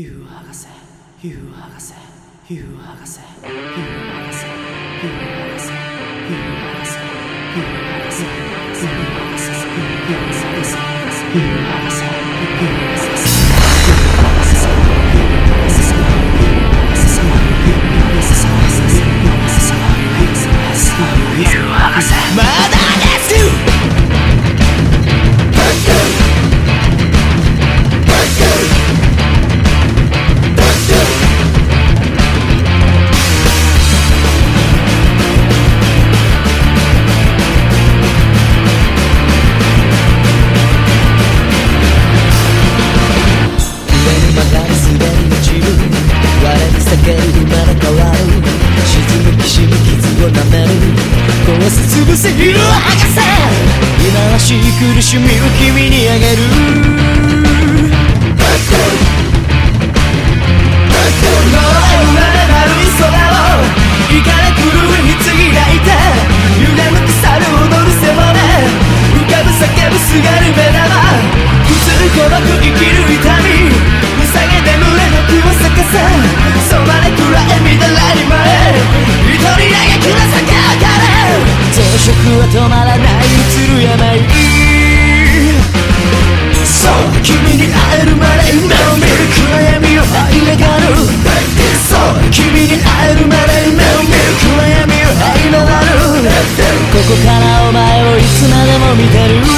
ヒュー博士ヒュー博士ヒュー博士ヒュー博士ヒュー博士ヒュー博士ヒュー博士ヒュー博士ヒュー博士ヒュー博士ヒュー博士伏せるしい苦しみを君にあげる。バッテンバッテン前をいつまでも見てる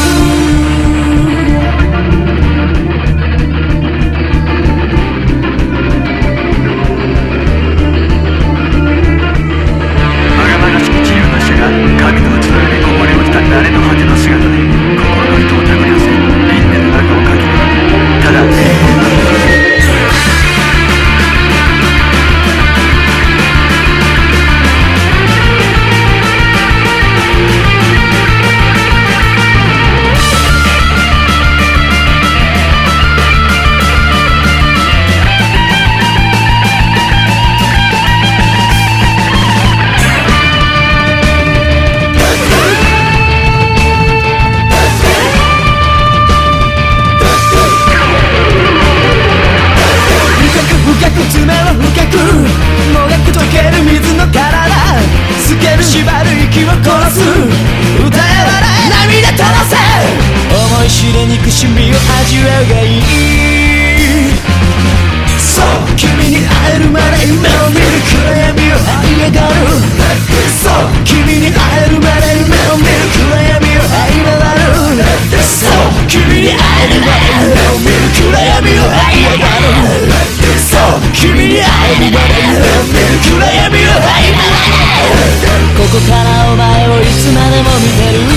しみを味わうがいいそう君に会えるまで夢を見る暗闇を這い上がるそう君に会えるまで夢を見る暗闇を這い上がるそう君に会えるまで夢を見る暗闇を這い上がるそう君に会えるまで夢を見る暗闇を這い上がるここからお前をいつまでも見てる。